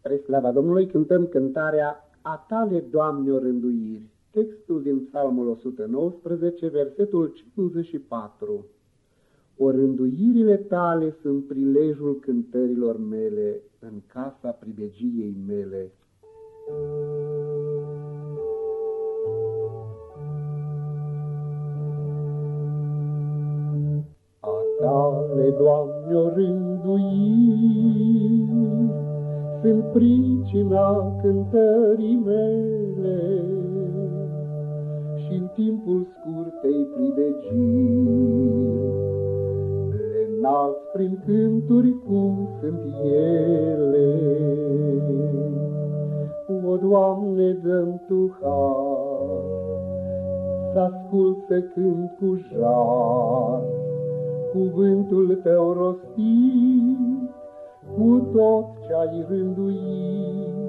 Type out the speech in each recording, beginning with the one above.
Spre slava Domnului cântăm cântarea A tale, Doamne, o rânduiri. Textul din Psalmul 119, versetul 54. O rânduirile tale sunt prilejul cântărilor mele în casa pribegiei mele. A tale, Doamne, o rânduiri sunt pricina cântării mele și în timpul scurtei pribegiri le nasc prin cânturi cum sunt ele. O, Doamne, dăm Tu har, să ascult să cânt cu jar, cuvântul Tău rostit, cu tot ce-ai rânduit.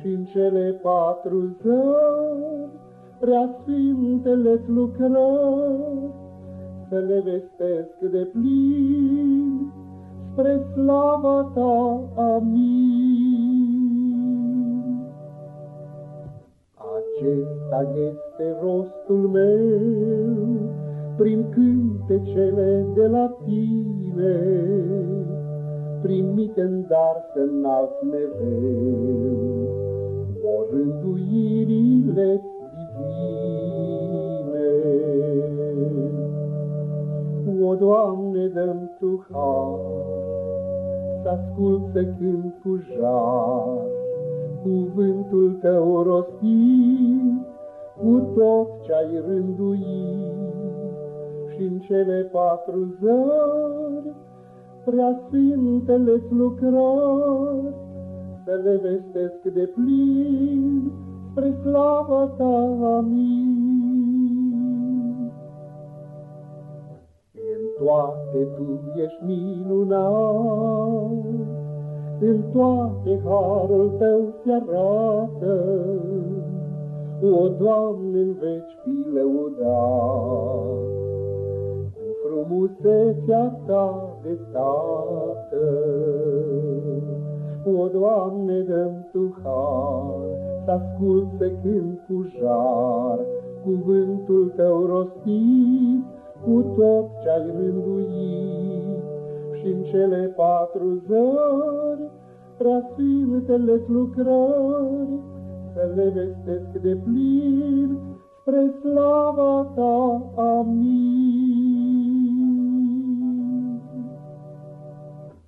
și în cele patru zări, prea sfintele-ți lucrări, să le vestesc de plin, spre slava ta, amin. Acesta este rostul meu, prin cântecele de la tine, primite în dar să înalt mereu, o rânduirile divine. O, Doamne, dăm Tu har, să ascult să cânt cu jar, cuvântul Tău rostit, cu tot ce-ai rânduit, și în cele patru zări, prea sfintele-ți lucrări, să le vestesc de plin, spre slava ta, amin. În toate tu ești minunat, în toate harul tău se arată, o, Doamne, în veci fi lăudat frumusețea ta de tată. O, Doamne, dăm Tu har, să ascult să cânt cu jar, cuvântul Tău rostit, cu tot ce-ai rânduit. și în cele patru zări, prea sfintele lucrări, să le vestesc de plin, spre slava Ta. Amin.